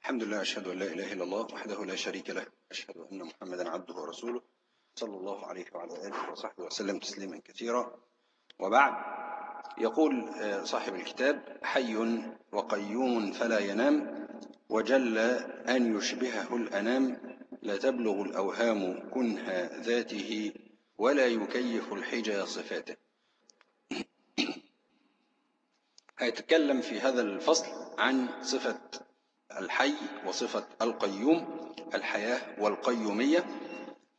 الحمد لله أشهد أن لا إله إلا الله وحده لا شريك له أشهد أن محمدا عبده ورسوله صلى الله عليه وعلى آله وصحبه وسلم تسليما كثيرا. وبعد يقول صاحب الكتاب حي وقيوم فلا ينام وجل أن يشبهه الأنام لا تبلغ الأوهام كنها ذاته ولا يكيف الحجى صفاته هيتكلم في هذا الفصل عن صفة الحي وصفة القيوم الحياة والقيومية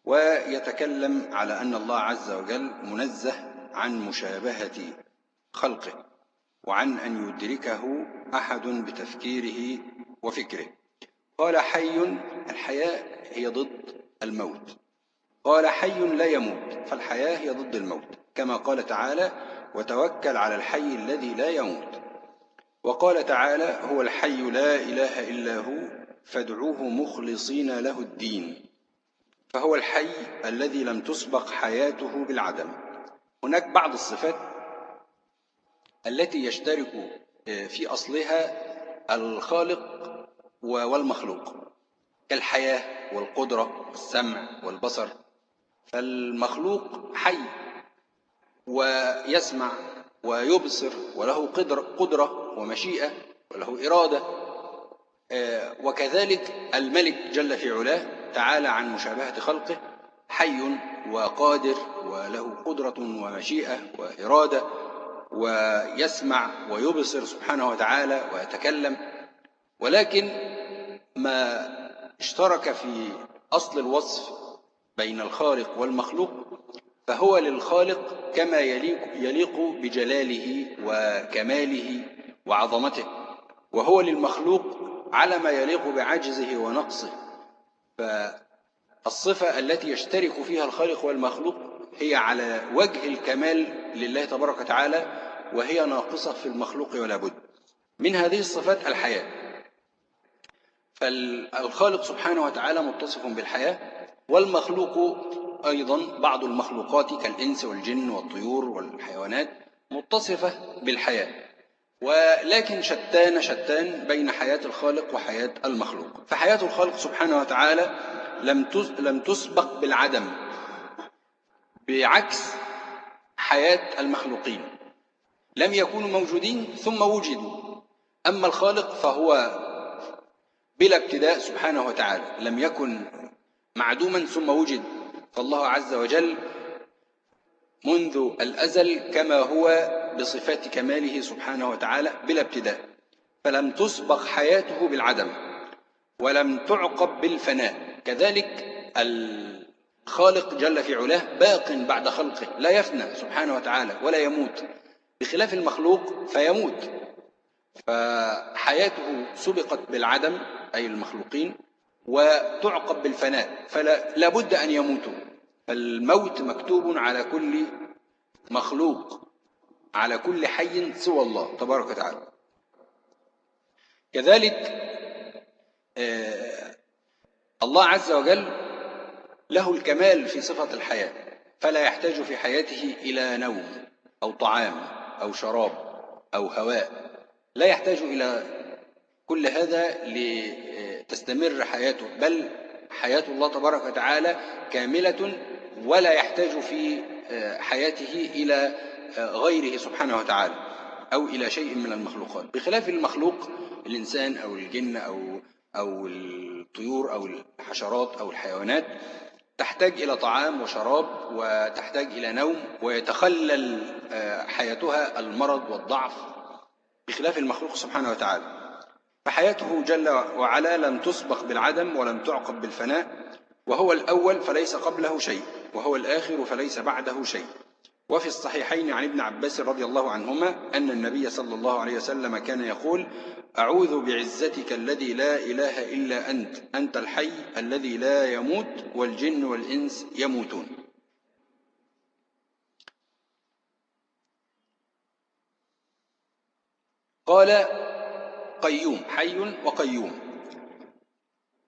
ويتكلم على أن الله عز وجل منزه عن مشابهة خلقه وعن أن يدركه أحد بتفكيره وفكره. قال حي الحياة هي ضد الموت. قال حي لا يموت فالحياة هي ضد الموت كما قال تعالى وتوكل على الحي الذي لا يموت وقال تعالى هو الحي لا إله إلا هو فادعوه مخلصين له الدين. فهو الحي الذي لم تسبق حياته بالعدم. هناك بعض الصفات التي يشترك في أصلها الخالق والمخلوق. كالحياة والقدرة والسمع والبصر. فالمخلوق حي ويسمع ويبصر وله قدرة. ومشيئة وله إرادة وكذلك الملك جل في علاه تعالى عن مشابهة خلقه حي وقادر وله قدرة ومشيئة وإرادة ويسمع ويبصر سبحانه وتعالى ويتكلم. ولكن ما اشترك في أصل الوصف بين الخالق والمخلوق فهو للخالق كما يليق, يليق بجلاله وكماله. وعظمته وهو للمخلوق على ما يليق بعجزه ونقصه. فالصفة التي يشترك فيها الخالق والمخلوق هي على وجه الكمال لله تبارك وتعالى وهي ناقصة في المخلوق ولا بد. من هذه الصفات الحياة. فالخالق سبحانه وتعالى متصف بالحياة والمخلوق أيضا بعض المخلوقات كالإنس والجن والطيور والحيوانات متصفة بالحياة. ولكن شتان شتان بين حياة الخالق وحياة المخلوق. فحياة الخالق سبحانه وتعالى لم لم تسبق بالعدم بعكس حياة المخلوقين. لم يكونوا موجودين ثم وجدوا. أما الخالق فهو بلا ابتداء سبحانه وتعالى. لم يكن معدوما ثم وجد. فالله عز وجل منذ الأزل كما هو بصفات كماله سبحانه وتعالى بلا ابتداء. فلم تسبق حياته بالعدم ولم تعقب بالفناء. كذلك الخالق جل في علاه باق بعد خلقه. لا يفنى سبحانه وتعالى ولا يموت. بخلاف المخلوق فيموت. فحياته سبقت بالعدم أي المخلوقين وتعقب بالفناء. فلا بد أن يموتوا. فالموت مكتوب على كل مخلوق على كل حي سوى الله تبارك وتعالى. كذلك الله عز وجل له الكمال في صفة الحياة فلا يحتاج في حياته إلى نوم أو طعام أو شراب أو هواء لا يحتاج إلى كل هذا لتستمر حياته بل حياة الله تبارك وتعالى كاملة ولا يحتاج في حياته إلى غيره سبحانه وتعالى أو إلى شيء من المخلوقات. بخلاف المخلوق الإنسان أو الجن أو أو الطيور أو الحشرات أو الحيوانات تحتاج إلى طعام وشراب وتحتاج إلى نوم ويتخلل حياتها المرض والضعف. بخلاف المخلوق سبحانه وتعالى. فحياته جل وعلا لم تسبق بالعدم ولم تعقب بالفناء وهو الأول فليس قبله شيء وهو الآخر فليس بعده شيء. وفي الصحيحين عن ابن عباس رضي الله عنهما أن النبي صلى الله عليه وسلم كان يقول أعوذ بعزتك الذي لا إله إلا أنت أنت الحي الذي لا يموت والجن والإنس يموتون. قال قيوم حي وقيوم.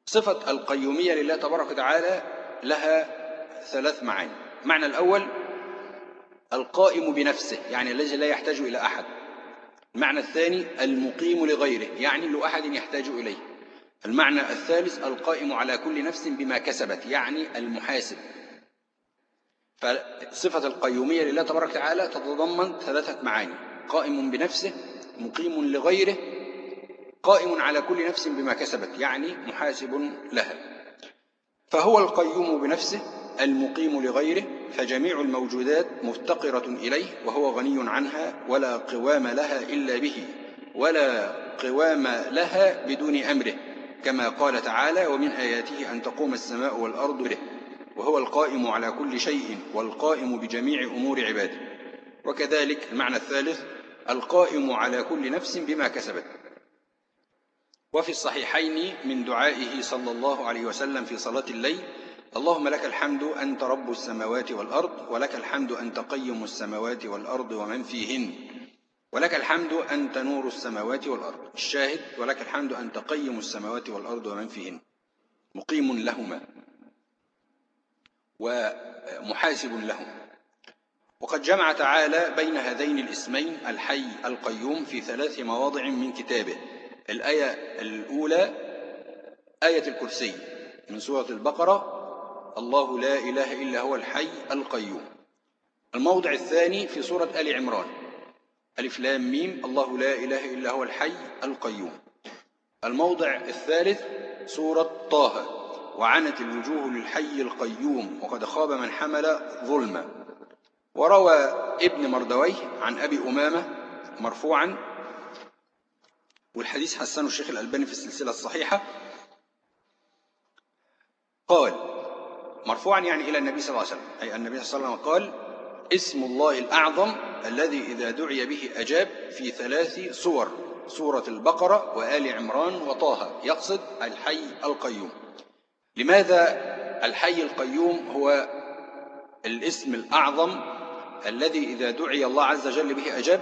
صفة القيومية لله تبارك وتعالى لها ثلاث معاني. المعنى الأول القائم بنفسه يعني الذي لا يحتاج إلى أحد. المعنى الثاني المقيم لغيره يعني لأحد يحتاج إليه. المعنى الثالث القائم على كل نفس بما كسبت يعني المحاسب. فصفة القيومية لله تبارك وتعالى تتضمن ثلاثة معاني. قائم بنفسه مقيم لغيره قائم على كل نفس بما كسبت يعني محاسب لها. فهو القيوم بنفسه المقيم لغيره فجميع الموجودات مفتقرة إليه وهو غني عنها ولا قوام لها إلا به ولا قوام لها بدون أمره كما قال تعالى ومن آياته أن تقوم السماء والأرض به. وهو القائم على كل شيء والقائم بجميع أمور عباده. وكذلك المعنى الثالث القائم على كل نفس بما كسبت. وفي الصحيحين من دعائه صلى الله عليه وسلم في صلاة الليل اللهم لك الحمد أنت رب السماوات والأرض ولك الحمد أنت قيم السماوات والأرض ومن فيهن. ولك الحمد أنت نور السماوات والأرض الشاهد ولك الحمد أنت قيم السماوات والأرض ومن فيهن. مقيم لهما. ومحاسب لهم. وقد جمع تعالى بين هذين الاسمين الحي القيوم في ثلاث مواضع من كتابه. الآية الأولى آية الكرسي من سورة البقرة الله لا إله إلا هو الحي القيوم الموضع الثاني في سورة آل عمران ألف لام ميم الله لا إله إلا هو الحي القيوم الموضع الثالث سورة طه وعنت الوجوه للحي القيوم وقد خاب من حمل ظلما وروى ابن مردويه عن أبي أمامة مرفوعا والحديث حسنه الشيخ الألباني في السلسلة الصحيحة. قال مرفوعا يعني إلى النبي صلى الله عليه وسلم أي النبي صلى الله عليه وسلم قال اسم الله الأعظم الذي إذا دعي به أجاب في ثلاث صور سورة البقرة وآل عمران وطه يقصد الحي القيوم. لماذا الحي القيوم هو الاسم الأعظم الذي إذا دعي الله عز وجل به أجاب؟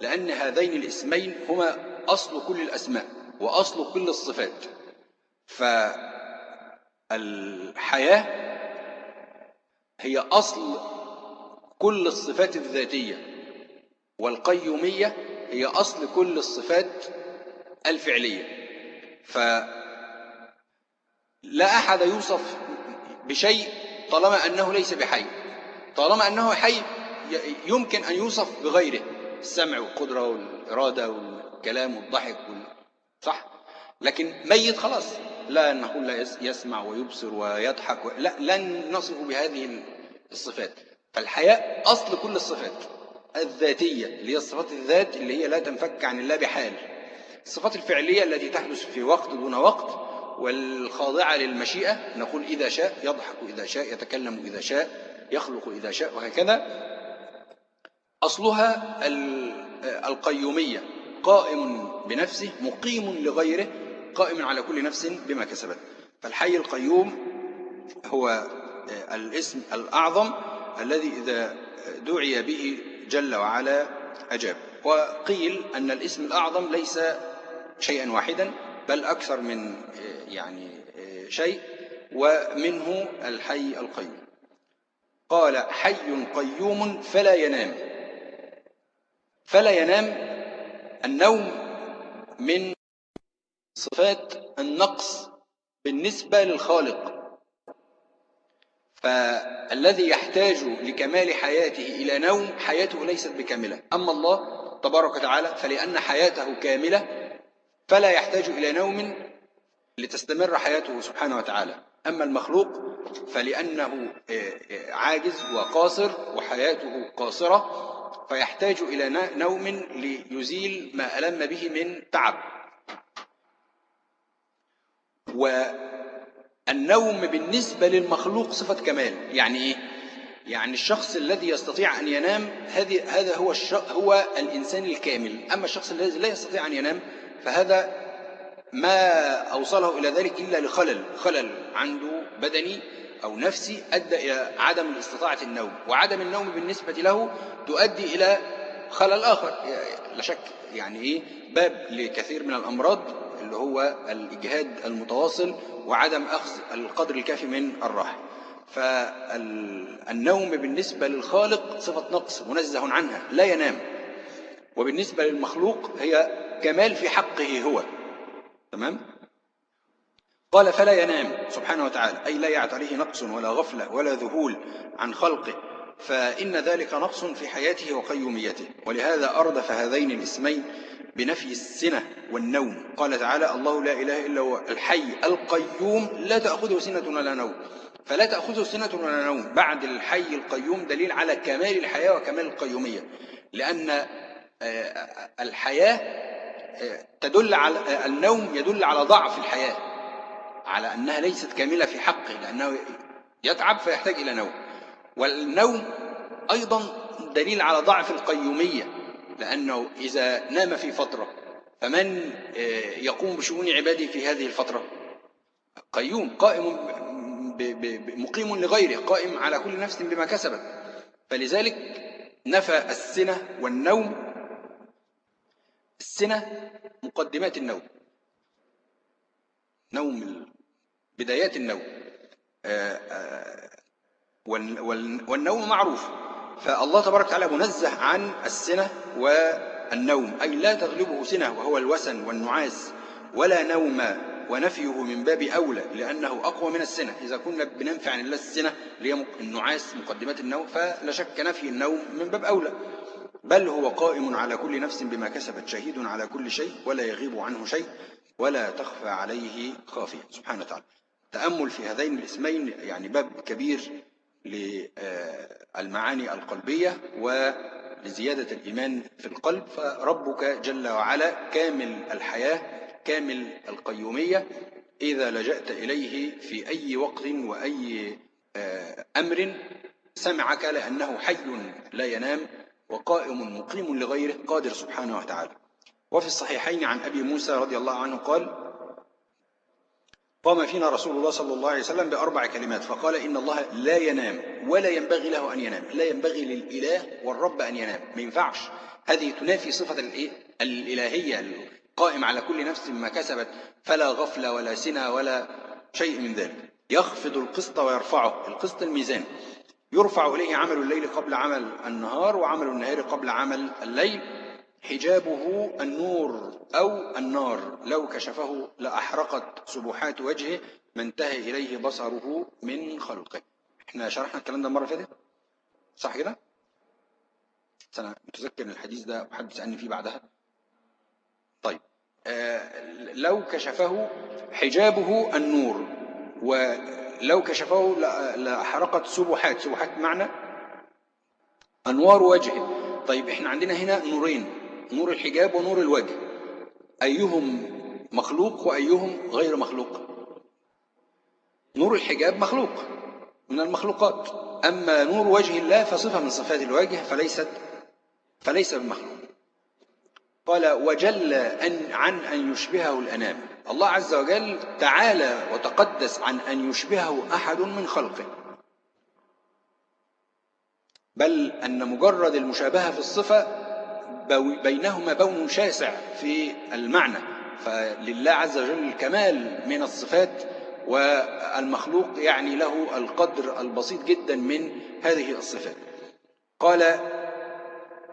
لأن هذين الاسمين هما أصل كل الأسماء وأصل كل الصفات. فالحياة هي أصل كل الصفات الذاتية والقيومية هي أصل كل الصفات الفعلية. فلا أحد يوصف بشيء طالما أنه ليس بحي. طالما أنه حي يمكن أن يوصف بغيره السمع والقدرة والإرادة والكلام والضحك وال... صح؟ لكن ميت خلاص. لا نقول لا يسمع ويبصر ويضحك و... لا لن نصف بهذه الصفات. فالحياء أصل كل الصفات الذاتية اللي هي صفات الذات اللي هي لا تنفك عن الله بحال. الصفات الفعلية التي تحدث في وقت دون وقت والخاضعة للمشيئة نقول إذا شاء يضحك إذا شاء يتكلم إذا شاء يخلق إذا شاء وهكذا. أصلها القيومية. قائم بنفسه مقيم لغيره قائم على كل نفس بما كسبت. فالحي القيوم هو الاسم الأعظم الذي إذا دعي به جل وعلا أجاب. وقيل أن الاسم الأعظم ليس شيئا واحدا بل أكثر من يعني شيء ومنه الحي القيوم. قال حي قيوم فلا ينام. فلا ينام النوم من صفات النقص بالنسبة للخالق. فالذي يحتاج لكمال حياته إلى نوم حياته ليست بكاملة. أما الله تبارك وتعالى فلأن حياته كاملة فلا يحتاج إلى نوم لتستمر حياته سبحانه وتعالى. أما المخلوق فلأنه عاجز وقاصر وحياته قاصرة فيحتاج إلى نوم ليزيل ما ألم به من تعب. و النوم بالنسبة للمخلوق صفة كمال. يعني إيه؟ يعني الشخص الذي يستطيع أن ينام هذا هو هو الإنسان الكامل. أما الشخص الذي لا يستطيع أن ينام فهذا ما أوصله إلى ذلك إلا لخلل. خلل عنده بدني أو نفسي أدى إلى عدم الاستطاعة النوم وعدم النوم بالنسبة له تؤدي إلى خلل آخر. لا شك يعني إيه؟ باب لكثير من الأمراض اللي هو الإجهاد المتواصل وعدم أخذ القدر الكافي من الراحة. فالنوم بالنسبة للخالق صفة نقص منزه عنها لا ينام. وبالنسبة للمخلوق هي كمال في حقه هو. تمام؟ قال فلا ينام سبحانه وتعالى أي لا يعتريه نقص ولا غفلة ولا ذهول عن خلقه فإن ذلك نقص في حياته وقيوميته. ولهذا أردف هذين الاسمين بنفي السنة والنوم. قال تعالى الله لا إله إلا هو الحي القيوم لا تأخذه سنة ولا نوم. فلا تأخذه سنة ولا نوم بعد الحي القيوم دليل على كمال الحياة وكمال القيومية. لأن آه، الحياة آه، تدل على النوم يدل على ضعف الحياة. على أنها ليست كاملة في حقه لأنه يتعب فيحتاج إلى نوم. والنوم أيضا دليل على ضعف القيومية لأنه إذا نام في فترة فمن آه، يقوم بشؤون عباده في هذه الفترة؟ قيوم قائم مقيم لغيره قائم على كل نفس بما كسبت. فلذلك نفى السنة والنوم السنة مقدمات النوم. نوم بدايات النوم. آه، آه، والنوم معروف. فالله تبارك وتعالى منزه عن السنة والنوم. أي لا تغلبه سنة وهو الوسن والنعاس. ولا نوم ونفيه من باب أولى لأنه أقوى من السنة إذا كنا بننفع عن الله السنة اللي هي النعاس مقدمات النوم فلا شك نفي النوم من باب أولى. بل هو قائم على كل نفس بما كسبت شهيد على كل شيء ولا يغيب عنه شيء ولا تخفى عليه خافية. سبحانه وتعالى. تأمل في هذين الاسمين يعني باب كبير للمعاني القلبية ولزيادة الإيمان في القلب. فربك جل وعلا كامل الحياة كامل القيومية. إذا لجأت إليه في أي وقت وأي آه، أمر سمعك لأنه حي لا ينام وقائم مقيم لغيره قادر سبحانه وتعالى. وفي الصحيحين عن أبي موسى رضي الله عنه قال قام فينا رسول الله صلى الله عليه وسلم بأربع كلمات فقال إن الله لا ينام ولا ينبغي له أن ينام لا ينبغي للإله والرب أن ينام ما ينفعش. هذه تنافي صفة؟ الإلهية القائم على كل نفس ما كسبت فلا غفلة ولا سنة ولا شيء من ذلك. يخفض القسط ويرفعه القسط الميزان. يرفع إليه عمل الليل قبل عمل النهار وعمل النهار قبل عمل الليل. حجابه النور أو النار. لو كشفه لأحرقت سبحات وجهه ما انتهى إليه بصره من خلقه. إحنا شرحنا الكلام ده المرة اللي فاتت؟ صح كده؟ أنا متذكر الحديث ده وحد سألني فيه بعدها؟ طيب آه لو كشفه حجابه النور ولو كشفه لأحرقت سبحات سبحات معنى أنوار وجهه. طيب إحنا عندنا هنا نورين. نور الحجاب ونور الوجه. أيهم مخلوق وأيهم غير مخلوق. نور الحجاب مخلوق من المخلوقات. أما نور وجه الله فصفة من صفات الوجه فليست فليس بمخلوق. قال وجل أن عن أن يشبهه الأنام. الله عز وجل تعالى وتقدس عن أن يشبهه أحد من خلقه. بل أن مجرد المشابهة في الصفة بينهما بون شاسع في المعنى. فلله عز وجل الكمال من الصفات والمخلوق يعني له القدر البسيط جدا من هذه الصفات. قال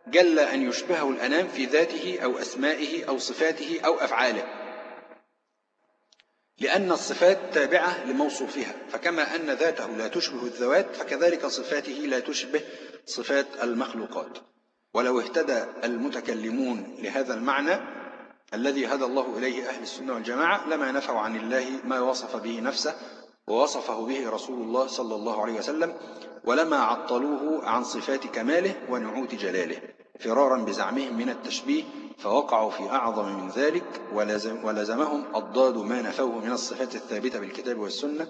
جل أن يشبهه الأنام في ذاته أو أسمائه أو صفاته أو أفعاله لأن الصفات تابعة لموصوفها. فكما أن ذاته لا تشبه الذوات فكذلك صفاته لا تشبه صفات المخلوقات. ولو اهتدى المتكلمون لهذا المعنى الذي هدى الله إليه أهل السنة والجماعة لما نفوا عن الله ما وصف به نفسه ووصفه به رسول الله صلى الله عليه وسلم ولما عطلوه عن صفات كماله ونعوت جلاله فرارا بزعمهم من التشبيه فوقعوا في أعظم من ذلك ولزم ولزمهم أضداد ما نفوه من الصفات الثابتة بالكتاب والسنة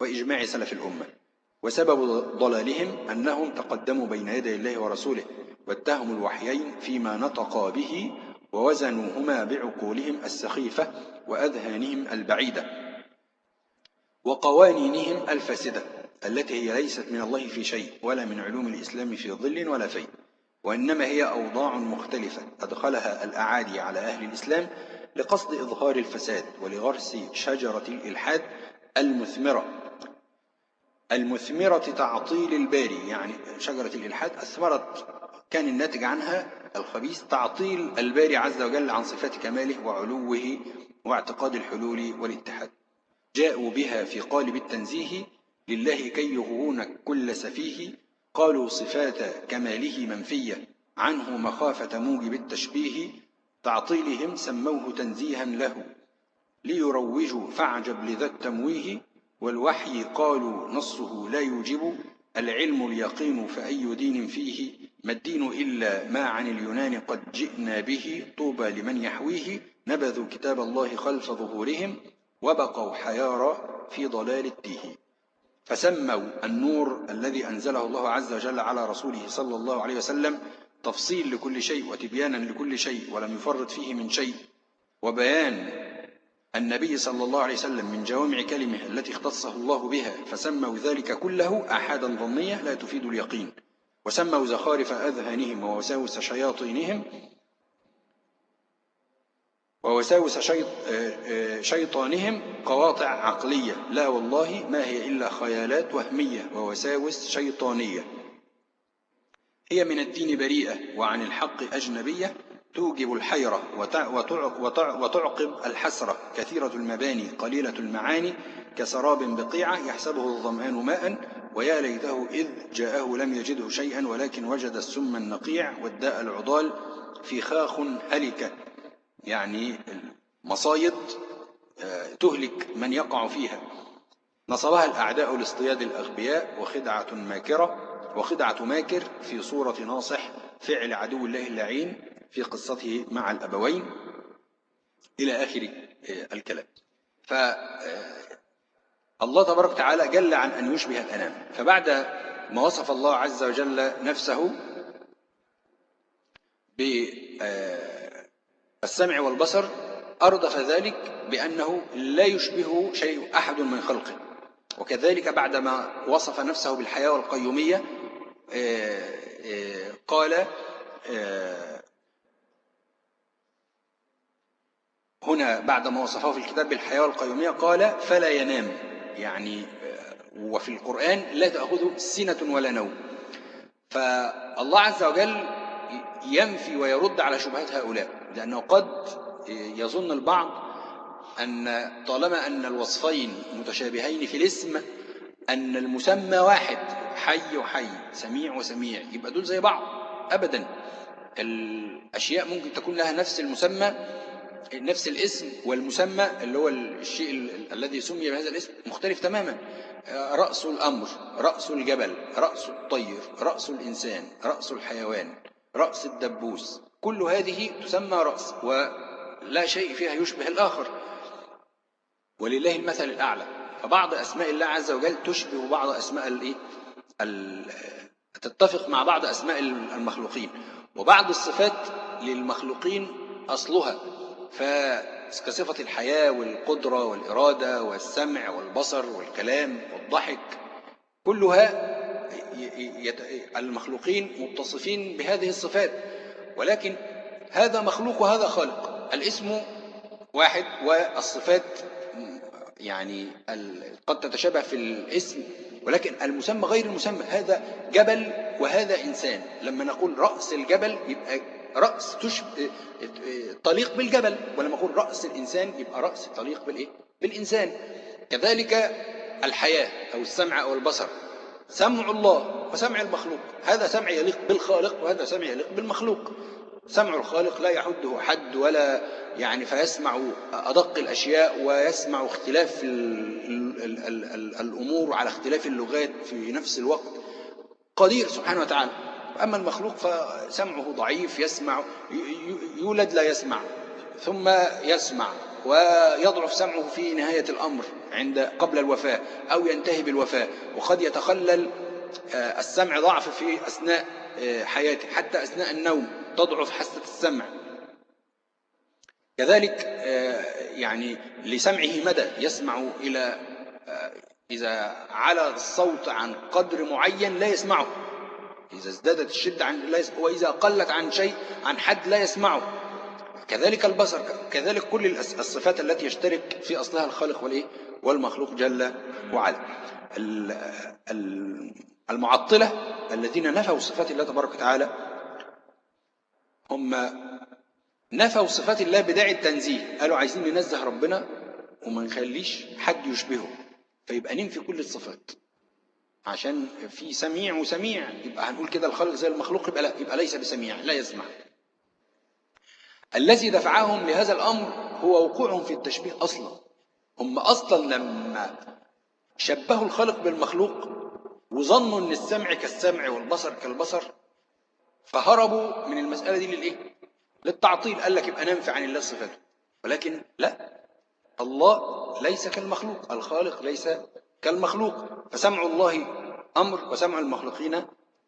وإجماع سلف الأمة. وسبب ضلالهم أنهم تقدموا بين يدي الله ورسوله واتهموا الوحيين فيما نطقا به ووزنوهما بعقولهم السخيفة وأذهانهم البعيدة وقوانينهم الفاسدة التي هي ليست من الله في شيء ولا من علوم الإسلام في ظل ولا في وإنما هي أوضاع مختلفة أدخلها الأعادي على أهل الإسلام لقصد إظهار الفساد ولغرس شجرة الإلحاد المثمرة. المثمرة تعطيل الباري يعني شجرة الإلحاد أثمرت كان الناتج عنها الخبيث تعطيل الباري عز وجل عن صفات كماله وعلوه واعتقاد الحلول والاتحاد. جاءوا بها في قالب التنزيه لله كي يغرون كل سفيه قالوا صفات كماله منفية عنه مخافة موجب التشبيه تعطيلهم سموه تنزيها له ليروجوا فاعجب لذا التمويه والوحي قالوا نصه لا يوجب العلم اليقين فأي دين فيه؟ ما الدين إلا ما عن اليونان قد جئنا به طوبى لمن يحويه نبذوا كتاب الله خلف ظهورهم وبقوا حيارى في ضلال التيه فسموا النور الذي أنزله الله عز وجل على رسوله صلى الله عليه وسلم تفصيل لكل شيء وتبيانا لكل شيء ولم يفرط فيه من شيء. وبيان النبي صلى الله عليه وسلم من جوامع كلمة التي اختصه الله بها فسموا ذلك كله أحدا ظنية لا تفيد اليقين. وسموا زخارف أذهانهم ووساوس شياطينهم ووساوس شيط شيطانهم قواطع عقلية. لا والله ما هي إلا خيالات وهمية ووساوس شيطانية. هي من الدين بريئة وعن الحق أجنبية توجب الحيرة وتعقب الحسرة. كثيرة المباني قليلة المعاني كسراب بقيعة يحسبه الظمآن ماء ويا ليته إذ جاءه لم يجده شيئا ولكن وجد السم النقيع والداء العضال فخاخ هلكة يعني مصايد آه، تهلك من يقع فيها. نصبها الأعداء لاصطياد الأغبياء وخدعة ماكرة وخدعة ماكر في صورة ناصح فعل عدو الله اللعين في قصته مع الأبوين إلى آخر آه، الكلام. ف آه، الله تبارك وتعالى جل عن أن يشبه الأنام. فبعد ما وصف الله عز وجل نفسه بالسمع آه، والبصر أردف ذلك بأنه لا يشبه شيء أحد من خلقه. وكذلك بعدما وصف نفسه بالحياة والقيومية قال هنا بعد ما وصفه في الكتاب بالحياة والقيومية قال فلا ينام. يعني وفي القرآن لا تأخذه سنة ولا نوم. فالله عز وجل ينفي ويرد على شبهات هؤلاء لأنه قد يظن البعض أن طالما أن الوصفين متشابهين في الاسم أن المسمى واحد حي وحي سميع وسميع يبقى دول زي بعض أبدا. الأشياء ممكن تكون لها نفس المسمى نفس الاسم والمسمى اللي هو الشيء الذي سمي بهذا الاسم مختلف تماما. رأس الأمر رأس الجبل رأس الطير رأس الإنسان رأس الحيوان رأس الدبوس. كل هذه تسمى رأس ولا شيء فيها يشبه الآخر. ولله المثل الأعلى. فبعض أسماء الله عز وجل تشبه بعض أسماء الإيه؟ تتفق مع بعض أسماء المخلوقين. وبعض الصفات للمخلوقين أصلها. فكصفة الحياة والقدرة والإرادة والسمع والبصر والكلام والضحك كلها المخلوقين متصفين بهذه الصفات. ولكن هذا مخلوق وهذا خالق. الاسم واحد والصفات يعني قد تتشابه في الاسم ولكن المسمى غير المسمى. هذا جبل وهذا إنسان. لما نقول رأس الجبل يبقى رأس تشبه طليق بالجبل. ولما أقول رأس الإنسان يبقى رأس طليق بالإيه؟ بالإنسان. كذلك الحياة أو السمع أو البصر. سمع الله وسمع المخلوق. هذا سمع يليق بالخالق وهذا سمع يليق بالمخلوق. سمع الخالق لا يحده حد ولا يعني فيسمع أدق الأشياء ويسمع اختلاف الأمور على اختلاف اللغات في نفس الوقت. قدير سبحانه وتعالى. أما المخلوق فسمعه ضعيف يسمع يولد لا يسمع ثم يسمع ويضعف سمعه في نهاية الأمر عند قبل الوفاة أو ينتهي بالوفاة وقد يتخلل آه، السمع ضعف في أثناء آه، حياته حتى أثناء النوم تضعف حاسة السمع. كذلك آه، يعني لسمعه مدى يسمع إلى إذا على الصوت عن قدر معين لا يسمعه. إذا ازدادت الشدة عن وإذا قلت عن شيء عن حد لا يسمعه. كذلك البصر كذلك كل الصفات التي يشترك في أصلها الخالق والإيه؟ والمخلوق جل وعلا. المعطلة الذين نفوا صفات الله تبارك وتعالى هم نفوا صفات الله بداعي التنزيه. قالوا عايزين ننزه ربنا وما نخليش حد يشبهه فيبقى ننفي كل الصفات. عشان في سميع وسميع. يبقى هنقول كده الخلق زي المخلوق يبقى لا يبقى ليس بسميع لا يسمع. الذي دفعهم لهذا الأمر هو وقوعهم في التشبيه أصلا. هم أصلا لما شبهوا الخالق بالمخلوق وظنوا أن السمع كالسمع والبصر كالبصر فهربوا من المسألة دي للإيه؟ للتعطيل. قال لك يبقى ننفي عن الله صفاته. ولكن لا الله ليس كالمخلوق الخالق ليس كالمخلوق. فسمع الله أمر وسمع المخلوقين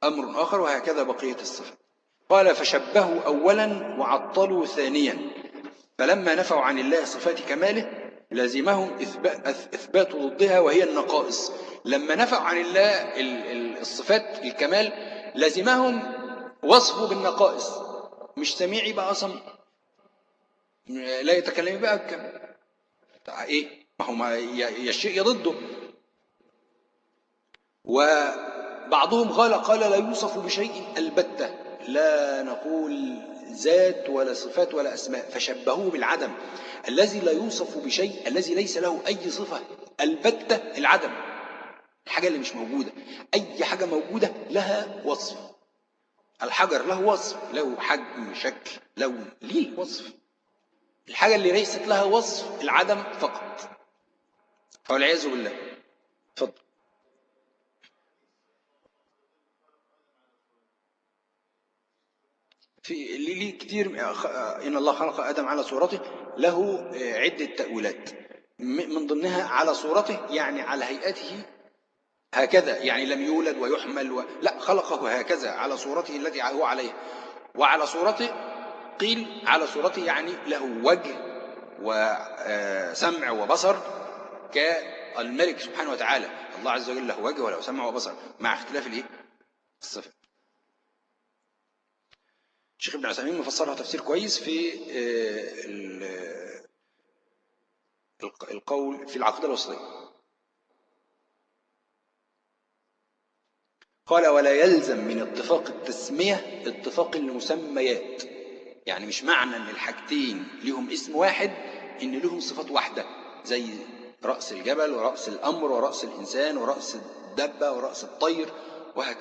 أمر آخر وهكذا بقية الصفات. قال فشبهوا أولا وعطلوا ثانيا. فلما نفوا عن الله صفات كماله لازمهم إثبات ضدها وهي النقائص. لما نفوا عن الله الصفات الكمال لازمهم وصفه بالنقائص. مش سميع يبقى أصم؟ لا يتكلم بقى بكم. إيه؟ ما هو ما الشيء يضده. وبعضهم قال قال لا يوصف بشيء البتة لا نقول ذات ولا صفات ولا أسماء فشبهوه بالعدم. الذي لا يوصف بشيء الذي ليس له أي صفة البتة العدم. الحاجة اللي مش موجودة أي حاجة موجودة لها وصف. الحجر له وصف له حجم شكل لون ليه وصف. الحاجة اللي ليست لها وصف العدم فقط. والعياذ بالله. في ليه كتير إن الله خلق آدم على صورته له عدة تأويلات. من ضمنها على صورته يعني على هيئته هكذا يعني لم يولد ويحمل و... لا خلقه هكذا على صورته التي هو عليها وعلى صورته قيل على صورته يعني له وجه وسمع وبصر كالملك سبحانه وتعالى. الله عز وجل له وجه وله سمع وبصر مع اختلاف الايه؟ الصفات الشيخ ابن عثيمين مفسرها تفسير كويس في القول في العقيدة الوسطية. قال ولا يلزم من اتفاق التسمية اتفاق المسميات. يعني مش معنى إن الحاجتين لهم اسم واحد إن لهم صفات واحدة زي رأس الجبل ورأس الأمر ورأس الإنسان ورأس الدبة ورأس الطير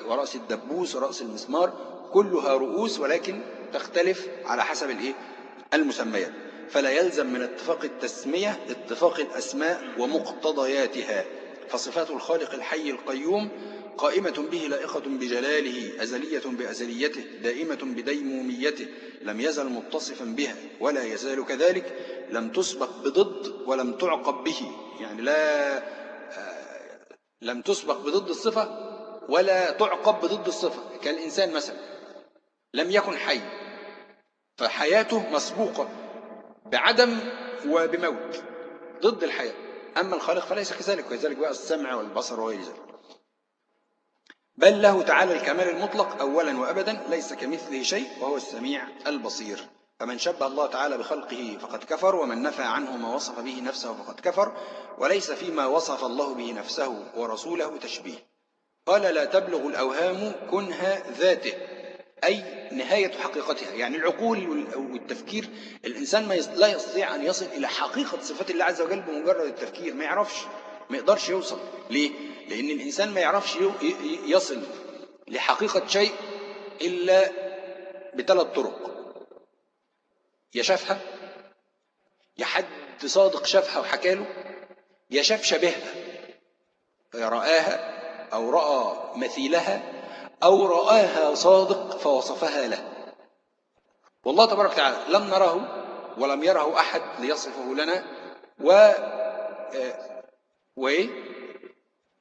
ورأس الدبوس ورأس المسمار كلها رؤوس ولكن تختلف على حسب الايه؟ المسميات. فلا يلزم من اتفاق التسمية اتفاق الأسماء ومقتضياتها. فصفات الخالق الحي القيوم قائمة به لائقة بجلاله أزلية بأزليته دائمة بديموميته. لم يزل متصفا بها ولا يزال كذلك. لم تسبق بضد ولم تعقب به. يعني لا آه، لم تسبق بضد الصفة ولا تعقب بضد الصفة. كالإنسان مثلا. لم يكن حي فحياته مسبوقة بعدم وبموت ضد الحياة. أما الخالق فليس كذلك وكذلك بقى السمع والبصر وغير ذلك. بل له تعالى الكمال المطلق أولا وأبدا ليس كمثله شيء وهو السميع البصير. فمن شبه الله تعالى بخلقه فقد كفر ومن نفى عنه ما وصف به نفسه فقد كفر وليس فيما وصف الله به نفسه ورسوله تشبيه. قال لا تبلغ الأوهام كنها ذاته. أي نهاية حقيقتها. يعني العقول والتفكير الإنسان ما لا يستطيع أن يصل إلى حقيقة صفات الله عز وجل بمجرد التفكير. ما يعرفش ما يقدرش يوصل. ليه؟ لأن الإنسان ما يعرفش يصل لحقيقة شيء إلا بثلاث طرق. يا شافها يا حد صادق شافها وحكى له يا شاف شبهها رآها أو رأى مثيلها أو رآها صادق فوصفها له. والله تبارك وتعالى لم نره ولم يره أحد ليصفه لنا و آه، وإيه؟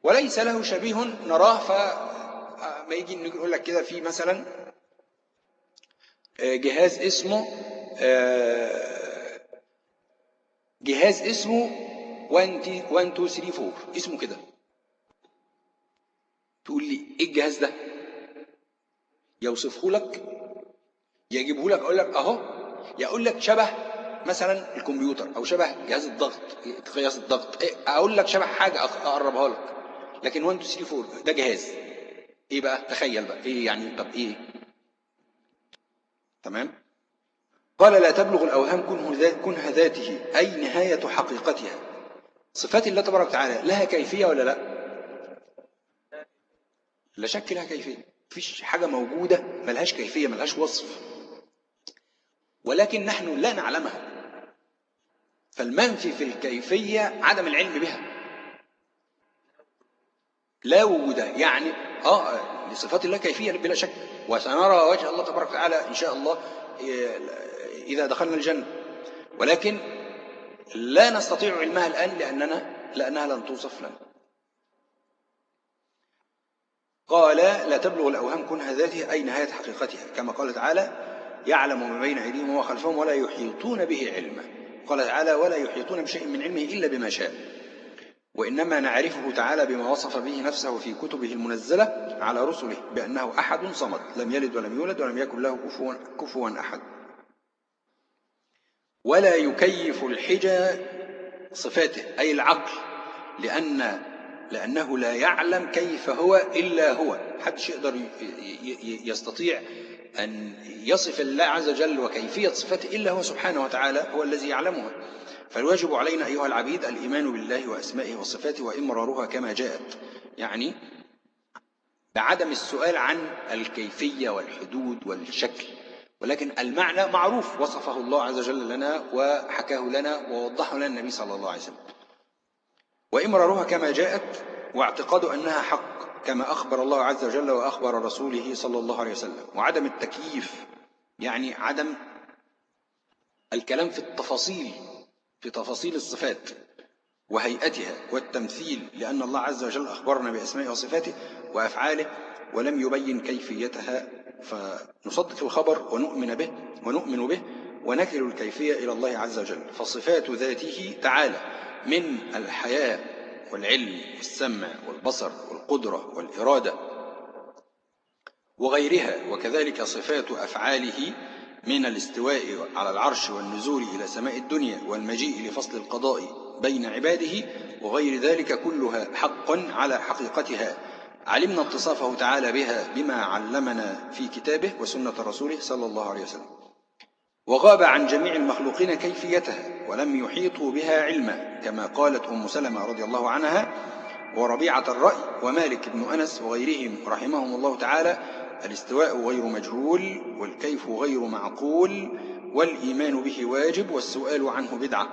وليس له شبيه نراه فما يجي نقول لك كده في مثلا آه، جهاز اسمه آه، جهاز اسمه 1 2 3 4 اسمه كده. تقول لي إيه الجهاز ده؟ يوصفه لك يجيبه لك أقول لك أهو يقول لك شبه مثلا الكمبيوتر أو شبه جهاز الضغط قياس الضغط. إيه أقول لك شبه حاجة أقربها لك. لكن 1 2 3 4 ده جهاز. إيه بقى؟ تخيل بقى. إيه يعني؟ طب إيه؟ تمام؟ قال لا تبلغ الأوهام كنه ذاته. أي نهاية حقيقتها. صفات الله تبارك وتعالى لها كيفية ولا لا؟ لا شك لها كيفية. مفيش حاجة موجودة ملهاش كيفية ملهاش وصف. ولكن نحن لا نعلمها. فالمنفي في الكيفية عدم العلم بها. لا وجود يعني آه لصفات الله كيفية بلا شك. وسنرى وجه الله تبارك وتعالى إن شاء الله إذا دخلنا الجنة. ولكن لا نستطيع علمها الآن لأننا لأنها لن توصف لنا. قال لا تبلغ الأوهام كنها ذاته أي نهاية حقيقتها. كما قال تعالى يعلم ما بين أيديهم وما خلفهم ولا يحيطون به علما. قال تعالى ولا يحيطون بشيء من علمه إلا بما شاء. وإنما نعرفه تعالى بما وصف به نفسه في كتبه المنزلة على رسله بأنه أحد صمد. لم يلد ولم يولد ولم يكن له كفوا, كفوا أحد. ولا يكيف الحجى صفاته أي العقل لأن لأنه لا يعلم كيف هو إلا هو. حدش يقدر يستطيع أن يصف الله عز وجل وكيفية صفاته إلا هو سبحانه وتعالى هو الذي يعلمها فالواجب علينا أيها العبيد الإيمان بالله وأسمائه وصفاته وإمرارها كما جاءت. يعني بعدم السؤال عن الكيفية والحدود والشكل. ولكن المعنى معروف. وصفه الله عز وجل لنا وحكاه لنا ووضحه لنا النبي صلى الله عليه وسلم. وإمرارها كما جاءت واعتقاد أنها حق كما أخبر الله عز وجل وأخبر رسوله صلى الله عليه وسلم. وعدم التكييف يعني عدم الكلام في التفاصيل في تفاصيل الصفات وهيئتها والتمثيل لأن الله عز وجل أخبرنا بأسمائه وصفاته وأفعاله ولم يبين كيفيتها. فنصدق الخبر ونؤمن به ونؤمن به ونكل الكيفية إلى الله عز وجل. فصفات ذاته تعالى. من الحياة والعلم والسمع والبصر والقدرة والإرادة وغيرها وكذلك صفات أفعاله من الاستواء على العرش والنزول إلى سماء الدنيا والمجيء لفصل القضاء بين عباده وغير ذلك كلها حق على حقيقتها. علمنا اتصافه تعالى بها بما علمنا في كتابه وسنة رسوله صلى الله عليه وسلم. وغاب عن جميع المخلوقين كيفيتها ولم يحيطوا بها علما كما قالت أم سلمة رضي الله عنها وربيعة الرأي ومالك بن أنس وغيرهم رحمهم الله تعالى الاستواء غير مجهول والكيف غير معقول والإيمان به واجب والسؤال عنه بدعة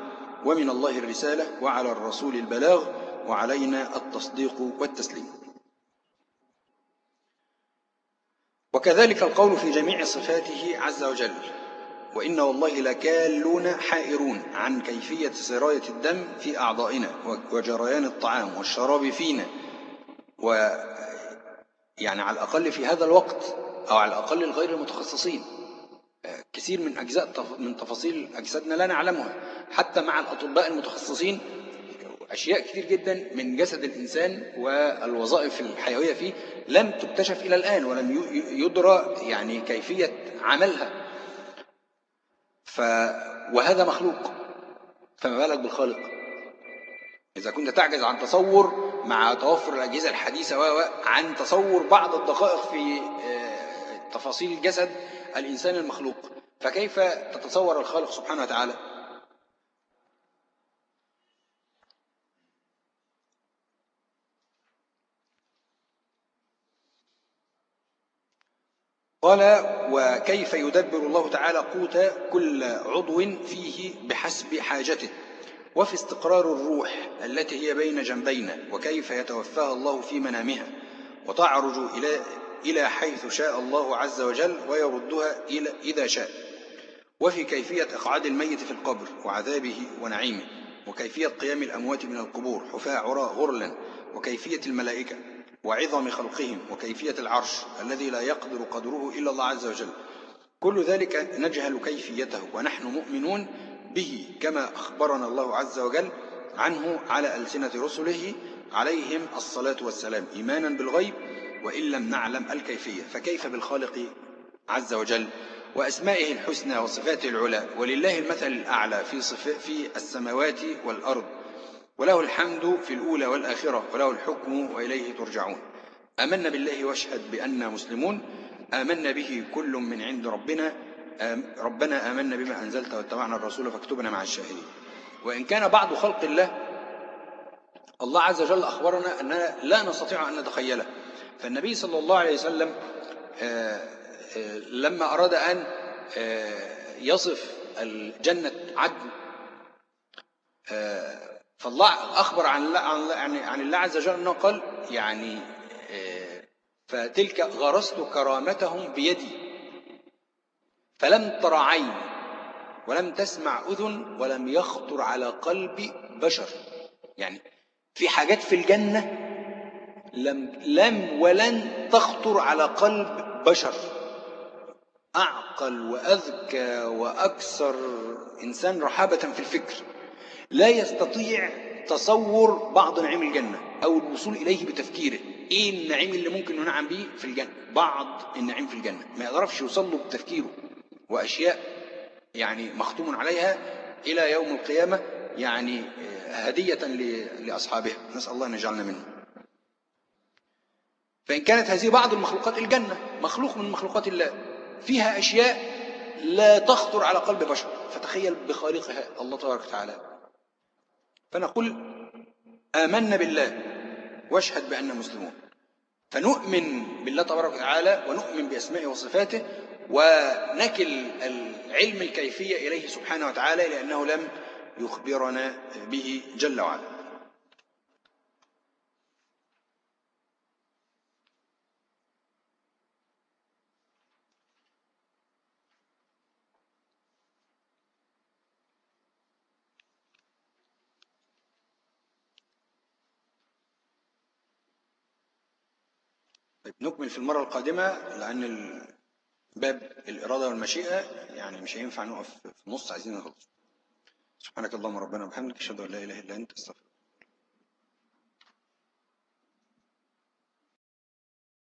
ومن الله الرسالة وعلى الرسول البلاغ وعلينا التصديق والتسليم. وكذلك القول في جميع صفاته عز وجل. وإن والله لكالون حائرون عن كيفية سراية الدم في أعضائنا وجريان الطعام والشراب فينا. و يعني على الأقل في هذا الوقت أو على الأقل الغير المتخصصين. كثير من أجزاء من تفاصيل أجسادنا لا نعلمها. حتى مع الأطباء المتخصصين أشياء كثير جدا من جسد الإنسان والوظائف الحيوية فيه لم تكتشف إلى الآن ولم يدرى يعني كيفية عملها. وهذا مخلوق. فما بالك بالخالق؟ إذا كنت تعجز عن تصور مع توفر الأجهزة الحديثة عن تصور بعض الدقائق في آه، تفاصيل الجسد الإنسان المخلوق. فكيف تتصور الخالق سبحانه وتعالى؟ قال وكيف يدبر الله تعالى قوت كل عضو فيه بحسب حاجته؟ وفي استقرار الروح التي هي بين جنبينا وكيف يتوفاها الله في منامها؟ وتعرج إلى إلى حيث شاء الله عز وجل ويردها إلى إذا شاء. وفي كيفية إقعاد الميت في القبر وعذابه ونعيمه وكيفية قيام الأموات من القبور حفاة عراء غرلا وكيفية الملائكة وعظم خلقهم وكيفية العرش الذي لا يقدر قدره إلا الله عز وجل. كل ذلك نجهل كيفيته ونحن مؤمنون به كما أخبرنا الله عز وجل عنه على ألسنة رسله عليهم الصلاة والسلام. إيمانا بالغيب وإن لم نعلم الكيفية. فكيف بالخالق عز وجل وأسمائه الحسنى وصفاته العلى؟ ولله المثل الأعلى في, في السماوات والأرض. وله الحمد في الأولى والآخرة وله الحكم وإليه ترجعون. آمنا بالله واشهد بأننا مسلمون. آمنا به كل من عند ربنا. آم ربنا آمنا بما أنزلت واتبعنا الرسول فاكتبنا مع الشاهدين. وإن كان بعض خلق الله الله عز وجل أخبرنا أننا لا نستطيع أن نتخيله. فالنبي صلى الله عليه وسلم آه، آه، لما أراد أن آه، يصف الجنة عدن فالله أخبر عن عن يعني عن الله عز وجل أنه قال يعني فتلك غرست كرامتهم بيدي فلم تر عين ولم تسمع أذن ولم يخطر على قلب بشر. يعني في حاجات في الجنة لم, لم ولن تخطر على قلب بشر. أعقل وأذكى وأكثر إنسان رحابة في الفكر. لا يستطيع تصور بعض نعيم الجنة أو الوصول إليه بتفكيره. إيه النعيم اللي ممكن ننعم به في الجنة؟ بعض النعيم في الجنة. ما يعرفش يوصل له بتفكيره. وأشياء يعني مختوم عليها إلى يوم القيامة يعني هدية لأصحابها. نسأل الله أن يجعلنا منه فإن كانت هذه بعض المخلوقات الجنة مخلوق من مخلوقات الله فيها أشياء لا تخطر على قلب بشر. فتخيل بخالقها الله تبارك وتعالى. فنقول آمنا بالله واشهد بأننا مسلمون. فنؤمن بالله تبارك وتعالى ونؤمن بأسمائه وصفاته ونكل العلم الكيفية إليه سبحانه وتعالى لأنه لم يخبرنا به جل وعلا. نكمل في المرة القادمة لأن باب الإرادة والمشيئة يعني مش هينفع نقف في النص عايزين نخلص. سبحانك اللهم ربنا وبحمدك أشهد أن لا إله إلا أنت أستغفرك.